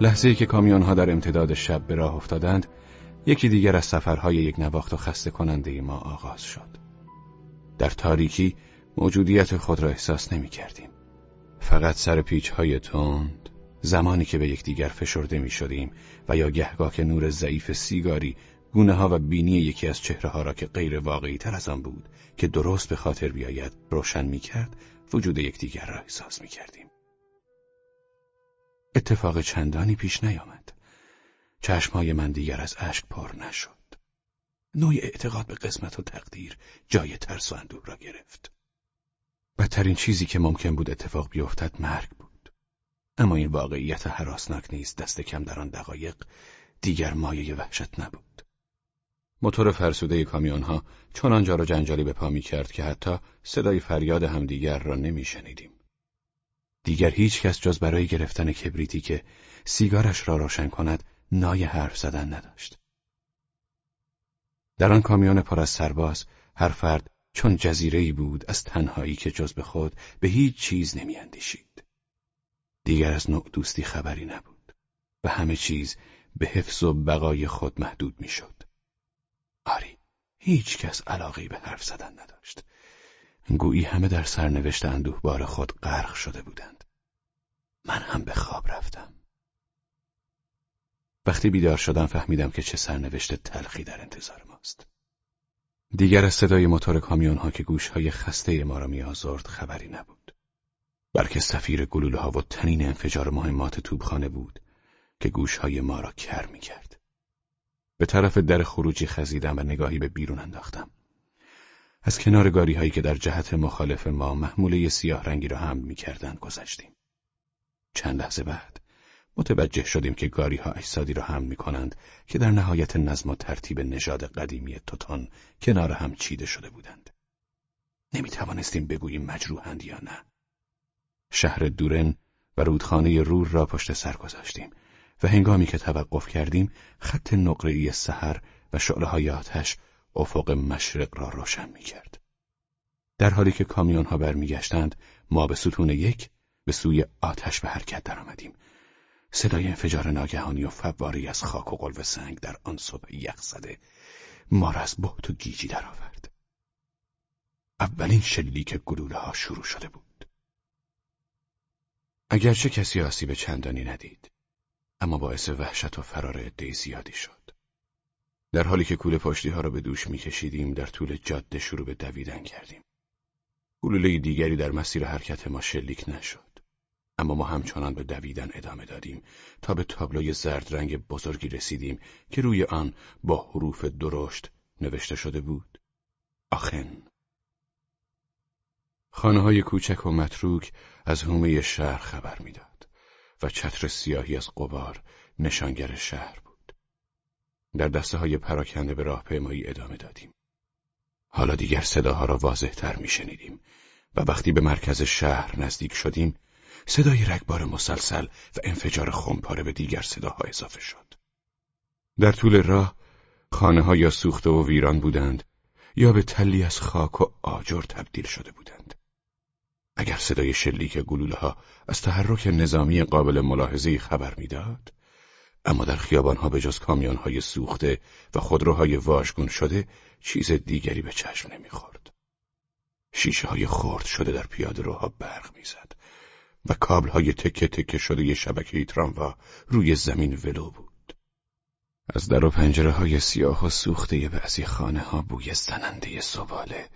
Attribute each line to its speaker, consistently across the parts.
Speaker 1: لحظه که کامیون ها در امتداد شب به راه افتادند یکی دیگر از سفرهای یک نواخت و خسته کننده ما آغاز شد در تاریکی موجودیت خود را احساس نمی کردیم فقط سر پیچ های تند زمانی که به یکدیگر فشرده می شدیم و یا گهگاه که نور ضعیف سیگاری گونه ها و بینی یکی از چهره ها را که غیر واقعی تر از آن بود که درست به خاطر بیاید روشن می کرد وجود یکدیگر را احساس می کردیم. اتفاق چندانی پیش نیامد. چشمهای من دیگر از اشک پر نشد. نوع اعتقاد به قسمت و تقدیر جای ترس و اندوه را گرفت. بدترین چیزی که ممکن بود اتفاق بیفتد مرگ بود. اما این واقعیت حراسناک نیست دست کم در آن دقایق دیگر مایه وحشت نبود. موتور فرسوده کامیونها چون آنجا را جنجالی به پا می کرد که حتی صدای فریاد همدیگر را نمی شنیدیم. دیگر هیچ کس جز برای گرفتن کبریتی که سیگارش را روشن کند نای حرف زدن نداشت. در آن کامیون پر از سرباز هر فرد چون جزیره بود از تنهایی که جز به خود به هیچ چیز نمیاندیشید. دیگر از نوع دوستی خبری نبود و همه چیز به حفظ و بقای خود محدود می‌شد. آری هیچ کس علاقی به حرف زدن نداشت. گویی همه در سرنوشت اندوهبار خود غرق شده بودند. من هم به خواب رفتم. وقتی بیدار شدم فهمیدم که چه سرنوشت تلخی در انتظار ماست. دیگر از صدای موتور کامیون ها که گوشهای خسته ما را میآزرد خبری نبود. بلکه سفیر گلوله ها و تنین انفجار مهمات توبخانه بود که گوشهای ما را کر می کرد. به طرف در خروجی خزیدم و نگاهی به بیرون انداختم. از کنار گاری هایی که در جهت مخالف ما محموله سیاه رنگی را هم می کردن گذشتیم. چند لحظه بعد متوجه شدیم که گاری ها اجسادی را هم می کنند که در نهایت نظم و ترتیب نژاد قدیمی توتان کنار هم چیده شده بودند. نمی توانستیم بگوییم مجروحند یا نه. شهر دورن و رودخانه رور را پشت سر گذاشتیم و هنگامی که توقف کردیم خط نقره‌ای سحر و شعله های آتش افق مشرق را روشن می کرد. در حالی که کامیون ها برمیگشتند ما به ستون یک به سوی آتش به حرکت درآمدیم. صدای انفجار ناگهانی و فواری از خاک و قلب سنگ در آن صبح یخ زده ما را از بحت و گیجی درآورد. اولین شلیک گلوله ها شروع شده بود. اگرچه کسی آسیب چندانی ندید. اما باعث وحشت و فرار عده زیادی شد. در حالی که کوله پشتی ها را به دوش میکشیدیم در طول جاده شروع به دویدن کردیم. گلوله دیگری در مسیر حرکت ما شلیک نشد. اما ما همچنان به دویدن ادامه دادیم تا به تابلوی زرد رنگ بزرگی رسیدیم که روی آن با حروف درشت نوشته شده بود. آخن خانه های کوچک و متروک از هومه شهر خبر می‌داد. و چتر سیاهی از قبار نشانگر شهر. در دسته های پراکنده به راهپیمایی ادامه دادیم. حالا دیگر صداها را واضح تر و وقتی به مرکز شهر نزدیک شدیم صدای رگبار مسلسل و انفجار خمپاره به دیگر صداها اضافه شد. در طول راه خانه ها یا سوخته و ویران بودند یا به تلی از خاک و آجر تبدیل شده بودند. اگر صدای شلیک گلوله ها از تحرک نظامی قابل ملاحظه خبر می‌داد اما در خیابانها به جز های سوخته و خودروهای واژگون شده چیز دیگری به چشم نمی‌خورد. شیشه های خرد شده در پیاده روها برق می‌زد و کابل های تکه تکه شده ی شبکه تراموا روی زمین ولو بود. از در و پنجره های سیاه و سوخته بعضی خانه ها بوی زننده سباله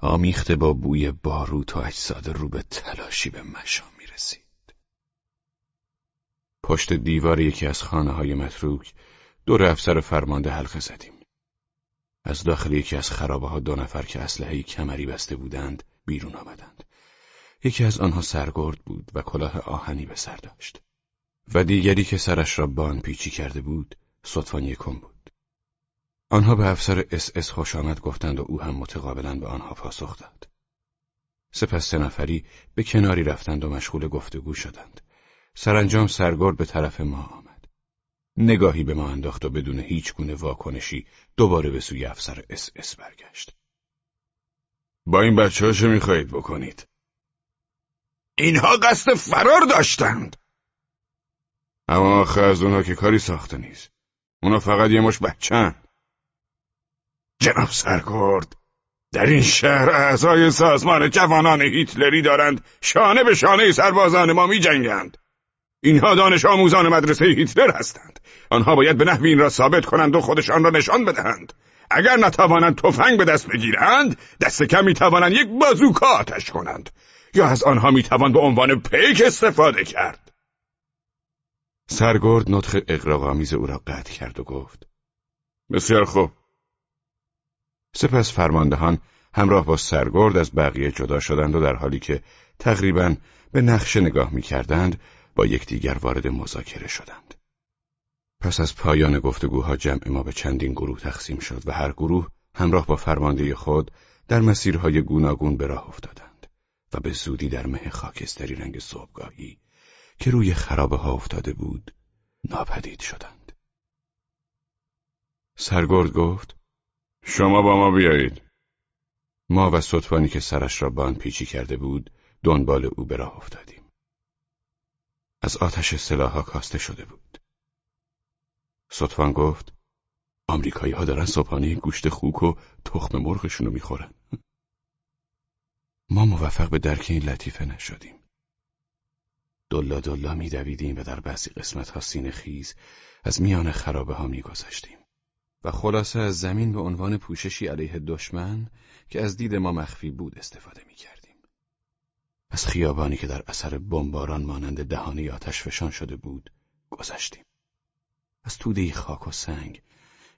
Speaker 1: آمیخته با بوی باروت و اجساد رو به تلاشی به مشام. پشت دیوار یکی از خانه های متروک دور افسر فرمانده حلقه زدیم. از داخل یکی از خرابه ها دو نفر که اسلحه کمری بسته بودند بیرون آمدند. یکی از آنها سرگرد بود و کلاه آهنی به سر داشت. و دیگری که سرش را باندپیچی کرده بود ستوان یکم بود. آنها به افسر اس اس خوش آمد گفتند و او هم متقابلا به آنها پاسخ داد. سپس سه نفری به کناری رفتند و مشغول گفتگو شدند. سرانجام سرگرد به طرف ما آمد. نگاهی به ما انداخت و بدون هیچ گونه واکنشی دوباره به سوی افسر اس اس برگشت. با این بچه ها چه می‌خواهید بکنید؟
Speaker 2: اینها قصد فرار داشتند. اما آخه از اونها که کاری ساخته نیست اونا فقط یه مش بچن جناب سرگرد در این شهر اعضای سازمان جوانان هیتلری دارند شانه به شانه سربازان ما می جنگند. اینها دانش آموزان مدرسه هیتلر هستند. آنها باید به نحوی این را ثابت کنند و خودشان را نشان بدهند. اگر نتوانند تفنگ به دست بگیرند، دست کم می توانند یک بازوکا آتش کنند. یا از آنها می توان به عنوان پیک استفاده کرد.
Speaker 1: سرگرد نطخ اقراغامیز او را قطع کرد و گفت
Speaker 2: بسیار خوب
Speaker 1: سپس فرماندهان همراه با سرگرد از بقیه جدا شدند و در حالی که تقریبا به نقشه نگاه می کردند با یکدیگر وارد مذاکره شدند. پس از پایان گفتگوها جمع ما به چندین گروه تقسیم شد و هر گروه همراه با فرمانده خود در مسیرهای گوناگون به راه افتادند و به زودی در مه خاکستری رنگ صبحگاهی که روی خرابه ها افتاده بود ناپدید شدند. سرگرد گفت
Speaker 2: شما با ما بیایید.
Speaker 1: ما و سطفانی که سرش را بان پیچی کرده بود دنبال او به راه افتادیم. از آتش سلاحها کاسته شده بود. سطفان گفت آمریکایی ها دارن صبحانه گوشت خوک و تخم مرغشون رو می‌خورن. ما موفق به درک این لطیفه نشدیم. دلا دلا میدویدیم و در بعضی قسمت ها سینه خیز از میان خرابه ها میگذشتیم. و خلاصه از زمین به عنوان پوششی علیه دشمن که از دید ما مخفی بود استفاده می کردیم. از خیابانی که در اثر بمباران مانند دهانی آتش فشان شده بود گذشتیم. از توده خاک و سنگ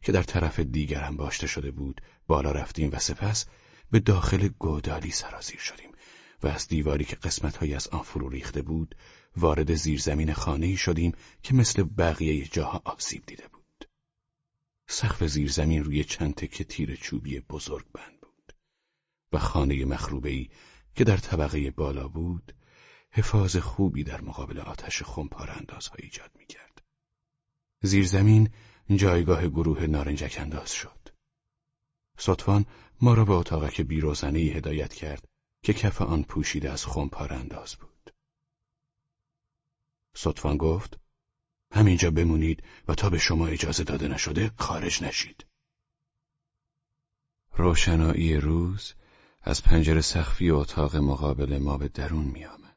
Speaker 1: که در طرف دیگر هم باشته شده بود بالا رفتیم و سپس به داخل گودالی سرازیر شدیم و از دیواری که قسمتهایی از آن فرو ریخته بود وارد زیرزمین خانه‌ای شدیم که مثل بقیه جاها آسیب دیده بود. سقف زیرزمین روی چند تکه تیر چوبی بزرگ بند بود و خانه مخروبه‌ای که در طبقه بالا بود حفاظ خوبی در مقابل آتش خمپار اندازها ایجاد می‌کرد. زیرزمین جایگاه گروه نارنجک انداز شد. سطفان ما را به اتاقک بیروزنه هدایت کرد که کف آن پوشیده از خمپار انداز بود. سطفان گفت همینجا بمونید و تا به شما اجازه داده نشده خارج نشید. روشنایی روز از پنجره سخفی اتاق مقابل ما به درون می آمد.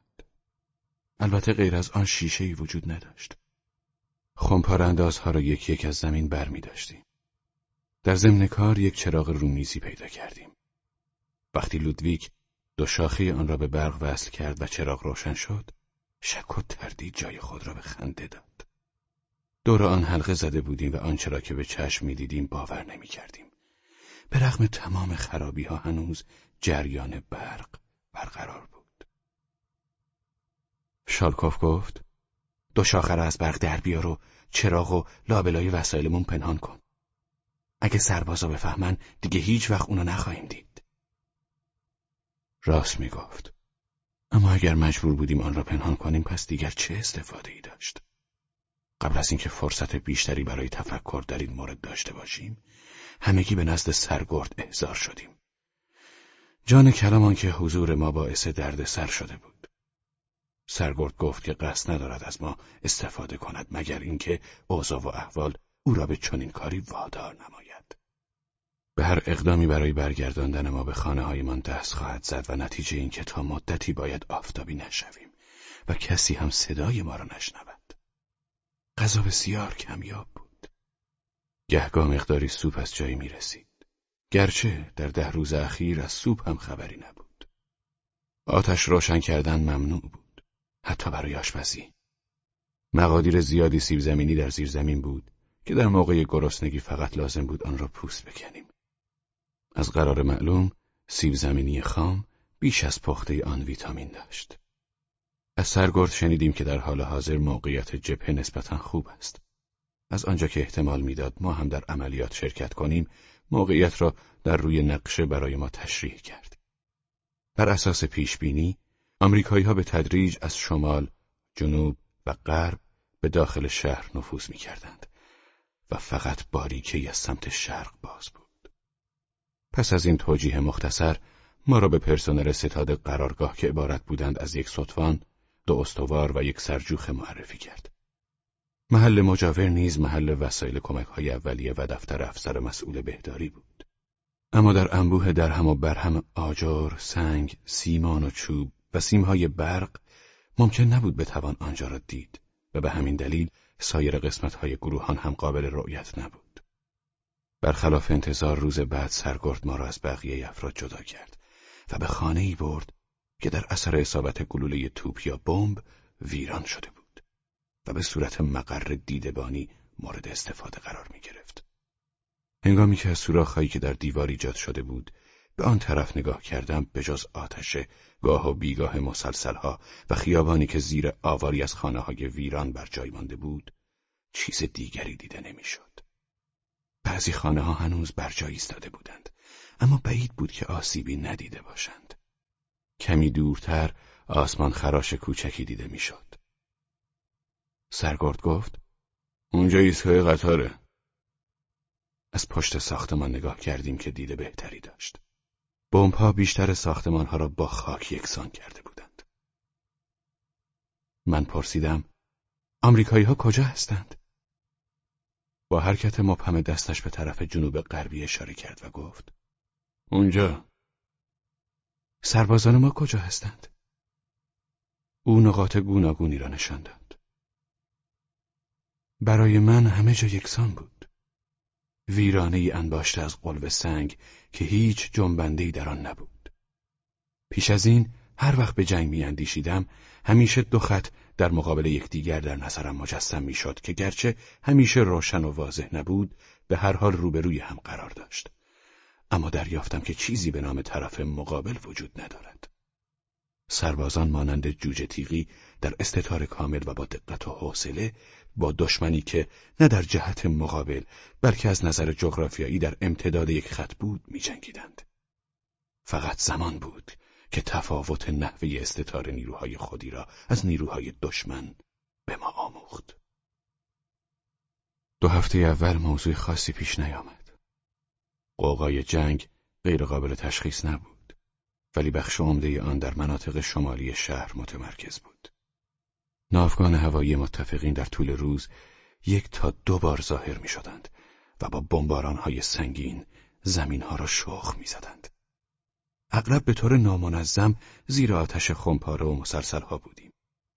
Speaker 1: البته غیر از آن شیشه وجود نداشت. خمپار اندازها را یکی یک از زمین بر می داشتیم. در ضمن کار یک چراغ رومیزی پیدا کردیم. وقتی لودویک دو شاخه آن را به برق وصل کرد و چراغ روشن شد، شک و تردید جای خود را به خنده داد. دور آن حلقه زده بودیم و آنچه را که به چشم می‌دیدیم باور نمی کردیم. به رغم تمام خرابی ها هنوز جریان برق برقرار بود. شالکوف گفت دو شاخه را از برق در بیار و چراغ و لابلای وسایلمون پنهان کن. اگه سربازا بفهمن دیگه هیچ وقت اونو نخواهیم دید. راست می‌گفت. اما اگر مجبور بودیم آن را پنهان کنیم پس دیگر چه استفاده ای داشت؟ قبل از اینکه فرصت بیشتری برای تفکر در این مورد داشته باشیم همگی به نزد سرگرد احضار شدیم جان کلمان که حضور ما باعث درد سر شده بود سرگرد گفت که قصد ندارد از ما استفاده کند مگر اینکه اوضاع و احوال او را به چنین کاری وادار نماید به هر اقدامی برای برگرداندن ما به خانه هایمان دست خواهد زد و نتیجه این که تا مدتی باید آفتابی نشویم و کسی هم صدای ما را نشنود غذا بسیار کمیاب بود. گهگاه مقداری سوپ از جایی می رسید. گرچه در ده روز اخیر از سوپ هم خبری نبود. آتش روشن کردن ممنوع بود. حتی برای آشپزی. مقادیر زیادی سیب زمینی در زیر زمین بود که در موقع گرسنگی فقط لازم بود آن را پوست بکنیم. از قرار معلوم سیب زمینی خام بیش از پخته آن ویتامین داشت. از سرگرد شنیدیم که در حال حاضر موقعیت جبهه نسبتا خوب است. از آنجا که احتمال می‌داد ما هم در عملیات شرکت کنیم، موقعیت را در روی نقشه برای ما تشریح کرد. بر اساس پیش بینی، آمریکایی ها به تدریج از شمال، جنوب و غرب به داخل شهر نفوذ می کردند و فقط باریکی از سمت شرق باز بود. پس از این توجیه مختصر، ما را به پرسنل ستاد قرارگاه که عبارت بودند از یک سطفان، دو استوار و یک سرجوخه معرفی کرد. محل مجاور نیز محل وسایل کمک های اولیه و دفتر افسر مسئول بهداری بود. اما در انبوه درهم و برهم آجر، سنگ، سیمان و چوب و سیمهای برق ممکن نبود بتوان آنجا را دید و به همین دلیل سایر قسمت های گروهان هم قابل رؤیت نبود. برخلاف انتظار روز بعد سرگرد ما را از بقیه افراد جدا کرد و به خانه ای برد که در اثر اصابت گلوله توپ یا بمب ویران شده بود و به صورت مقر دیدبانی مورد استفاده قرار می گرفت. هنگامی که از سوراخهایی که در دیوار ایجاد شده بود به آن طرف نگاه کردم به جز آتش گاه و بیگاه مسلسلها و خیابانی که زیر آواری از خانه های ویران بر جای مانده بود چیز دیگری دیده نمی‌شد. بعضی خانه ها هنوز بر جای ایستاده بودند اما بعید بود که آسیبی ندیده باشند. کمی دورتر آسمان خراش کوچکی دیده می‌شد. سرگرد گفت اونجا ایستگاه قطاره. از پشت ساختمان نگاه کردیم که دیده بهتری داشت. بمبها بیشتر ساختمانها را با خاک یکسان کرده بودند. من پرسیدم آمریکایی ها کجا هستند؟ با حرکت مبهم دستش به طرف جنوب غربی اشاره کرد و گفت اونجا سربازان ما کجا هستند؟ او نقاط گوناگونی را نشان داد. برای من همه جا یکسان بود. ویرانه ای انباشته از قلب سنگ که هیچ جنبندهی در آن نبود. پیش از این هر وقت به جنگ میاندیشیدم همیشه دو خط در مقابل یکدیگر در نظرم مجسم می‌شد که گرچه همیشه روشن و واضح نبود به هر حال روبروی هم قرار داشت. اما دریافتم که چیزی به نام طرف مقابل وجود ندارد. سربازان مانند جوجه تیغی در استتار کامل و با دقت و حوصله با دشمنی که نه در جهت مقابل بلکه از نظر جغرافیایی در امتداد یک خط بود میجنگیدند. فقط زمان بود که تفاوت نحوه استتار نیروهای خودی را از نیروهای دشمن به ما آموخت. دو هفته اول موضوع خاصی پیش نیامد. قوقای جنگ غیرقابل تشخیص نبود ولی بخش عمده آن در مناطق شمالی شهر متمرکز بود. ناوگان هوایی متفقین در طول روز یک تا دو بار ظاهر می شدند و با بمبارانهای سنگین زمینها را شخ می زدند. اغلب به طور نامنظم زیر آتش خمپاره و مسلسلها بودیم.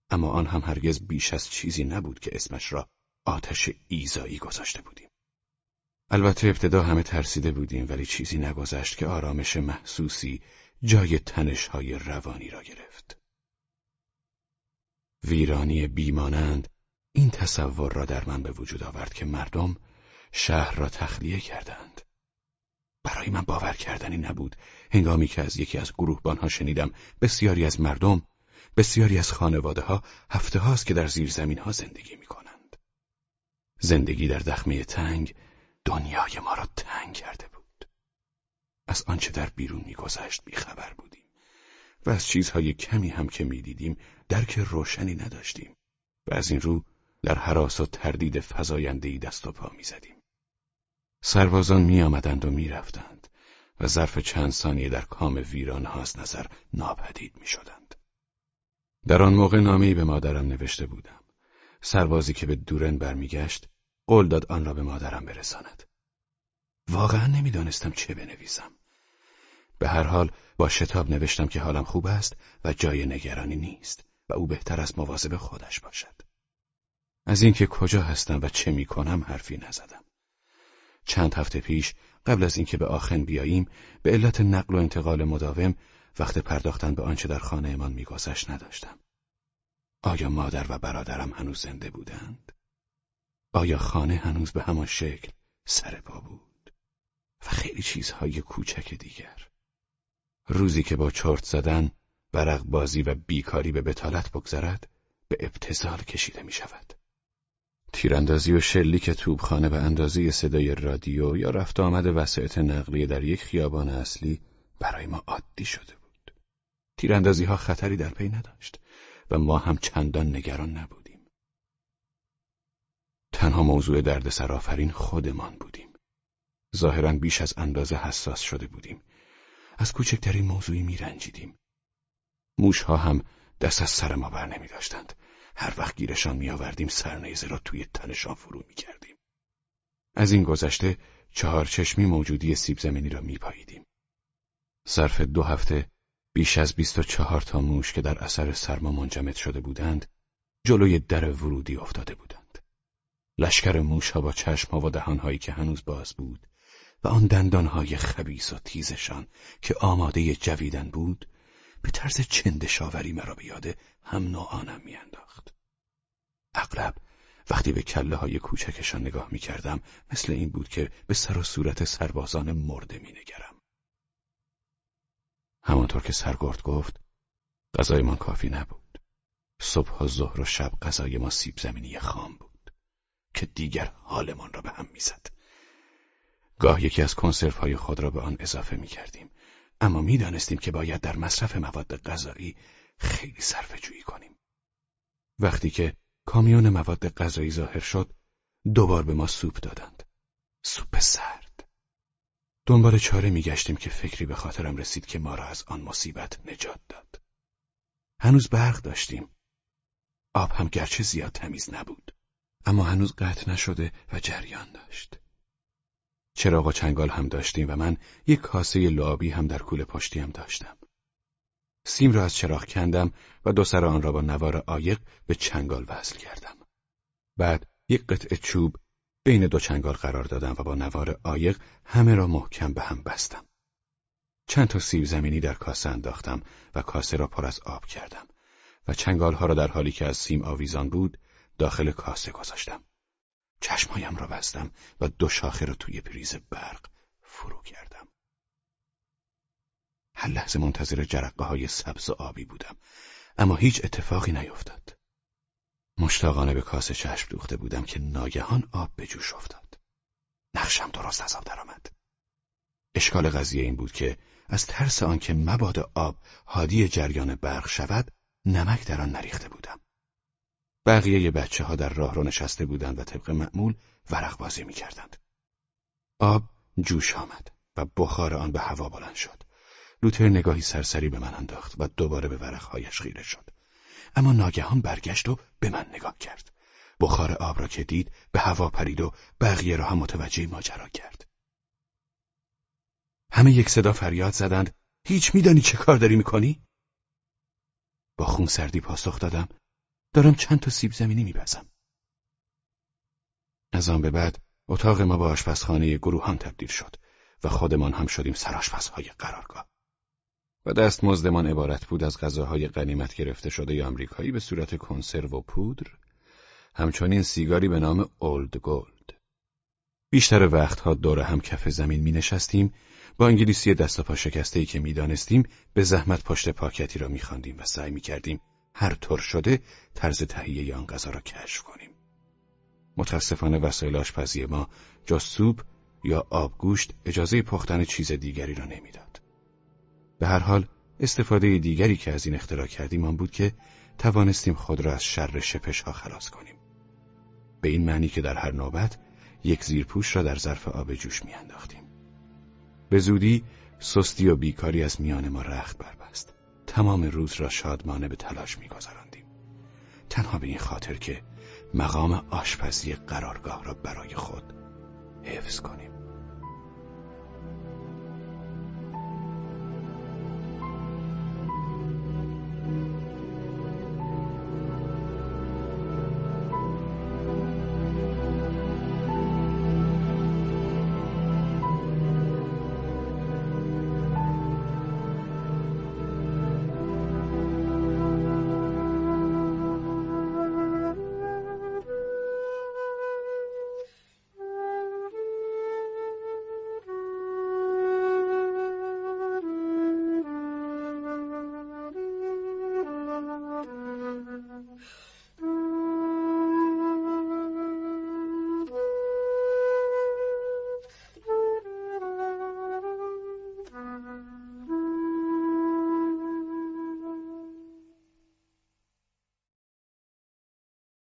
Speaker 1: اما آن هم هرگز بیش از چیزی نبود که اسمش را آتش ایزایی گذاشته بودیم. البته ابتدا همه ترسیده بودیم ولی چیزی نگذشت که آرامش محسوسی جای تنشهای روانی را گرفت. ویرانی بیمانند این تصور را در من به وجود آورد که مردم شهر را تخلیه کردند. برای من باور کردنی نبود هنگامی که از یکی از گروهبانها شنیدم بسیاری از مردم بسیاری از خانواده ها هفته هاست که در زیر زمین ها زندگی می کنند. زندگی در دخمه تنگ دنیای ما را تنگ کرده بود. از آنچه در بیرون میگذشت بیخبر بودیم و از چیزهای کمی هم که می‌دیدیم درک روشنی نداشتیم و از این رو در حراس و تردید فضایندهای دست و پا می‌زدیم. سربازان می آمدند و می رفتند و ظرف چند ثانیه در کام ویران ها از نظر ناپدید می شدند. در آن موقع نامه‌ای به مادرم نوشته بودم. سربازی که به دورن برمیگشت قول داد آن را به مادرم برساند. واقعا نمی‌دانستم چه بنویسم. به هر حال با شتاب نوشتم که حالم خوب است و جای نگرانی نیست و او بهتر از مواظب خودش باشد. از اینکه کجا هستم و چه می‌کنم حرفی نزدم. چند هفته پیش قبل از اینکه به آخن بیاییم به علت نقل و انتقال مداوم وقت پرداختن به آنچه در خانهمان میگذشت نداشتم. آیا مادر و برادرم هنوز زنده بودند؟ آیا خانه هنوز به همان شکل سر پا بود؟ و خیلی چیزهای کوچک دیگر. روزی که با چرت زدن، ورق بازی و بیکاری به بتالت بگذرد، به ابتزال کشیده می شود. تیراندازی و شلیک توبخانه به اندازه صدای رادیو یا رفت آمد وسایط نقلیه در یک خیابان اصلی برای ما عادی شده بود. تیراندازی ها خطری در پی نداشت و ما هم چندان نگران نبودیم. تنها موضوع درد سرافرین خودمان بودیم. ظاهرا بیش از اندازه حساس شده بودیم. از کوچکترین موضوعی میرنجیدیم. موشها هم دست از سر ما بر نمی داشتند. هر وقت گیرشان میآوردیم سرنیزه را توی تنشان فرو می‌کردیم. از این گذشته چهار چشمی موجودی سیب زمینی را میپاییدیم. صرف دو هفته بیش از بیست و چهار تا موش که در اثر سرما منجمد شده بودند جلوی در ورودی افتاده بودند. لشکر موش ها با چشم ها و دهانهایی که هنوز باز بود و آن دندانهای خبیس و تیزشان که آماده جویدن بود به طرز چندشاوری مرا به یاد هم نوعانم میانداخت. اغلب وقتی به کله های کوچکشان نگاه می کردم مثل این بود که به سر و صورت سربازان مرده می نگرم. همانطور که سرگرد گفت غذایمان کافی نبود. صبح و ظهر و شب غذای ما سیب زمینی خام بود که دیگر حالمان را به هم می‌زد. گاه یکی از کنسرف های خود را به آن اضافه می کردیم. اما می‌دانستیم که باید در مصرف مواد غذایی خیلی صرفه جویی کنیم. وقتی که کامیون مواد غذایی ظاهر شد، دوبار به ما سوپ دادند. سوپ سرد. دنبال چاره میگشتیم که فکری به خاطرم رسید که ما را از آن مصیبت نجات داد. هنوز برق داشتیم. آب هم گرچه زیاد تمیز نبود. اما هنوز قطع نشده و جریان داشت. چراغ و چنگال هم داشتیم و من یک کاسه لابی هم در کوله پشتیم داشتم. سیم را از چراغ کندم و دو سر آن را با نوار عایق به چنگال وصل کردم. بعد یک قطعه چوب بین دو چنگال قرار دادم و با نوار عایق همه را محکم به هم بستم. چند تا سیب زمینی در کاسه انداختم و کاسه را پر از آب کردم و چنگال ها را در حالی که از سیم آویزان بود داخل کاسه گذاشتم. چشمهایم را بستم و دو شاخه را توی پریز برق فرو کردم. هر لحظه منتظر جرقه های سبز و آبی بودم اما هیچ اتفاقی نیفتاد. مشتاقانه به کاسه چشم دوخته بودم که ناگهان آب به جوش افتاد. نقشم درست از آب درآمد. اشکال قضیه این بود که از ترس آنکه مباد آب حادی جریان برق شود نمک در آن نریخته بودم. بقیه بچه ها در راه رو نشسته بودند و طبق معمول ورق بازی می کردند. آب جوش آمد و بخار آن به هوا بلند شد. لوتر نگاهی سرسری به من انداخت و دوباره به ورقهایش خیره شد. اما ناگهان برگشت و به من نگاه کرد. بخار آب را که دید به هوا پرید و بقیه را هم متوجه ماجرا کرد. همه یک صدا فریاد زدند هیچ میدانی چه کار داری می‌کنی؟ با خون سردی پاسخ دادم دارم چند تا سیب زمینی میپزم. از آن به بعد اتاق ما با آشپزخانه گروهان تبدیل شد و خودمان هم شدیم سرآشپزهای قرارگاه. و دستمزدمان عبارت بود از غذاهای غنیمت گرفته شده آمریکایی به صورت کنسرو و پودر، همچنین سیگاری به نام اولد گولد. بیشتر وقتها دور هم کف زمین می نشستیم با انگلیسی دست و پا شکسته ای که می دانستیم به زحمت پشت پاکتی را می خاندیم و سعی می کردیم هر طور شده طرز تهیه آن غذا را کشف کنیم. متاسفانه وسایل آشپزی ما جز سوپ یا آبگوشت اجازه پختن چیز دیگری را نمی‌داد. به هر حال استفاده دیگری که از این اختراع کردیم آن بود که توانستیم خود را از شر شپش ها خلاص کنیم. به این معنی که در هر نوبت یک زیرپوش را در ظرف آب جوش میانداختیم. به زودی سستی و بیکاری از میان ما رخت بربست. تمام روز را شادمانه به تلاش میگذراندیم. تنها به این خاطر که مقام آشپزی قرارگاه را برای خود حفظ کنیم.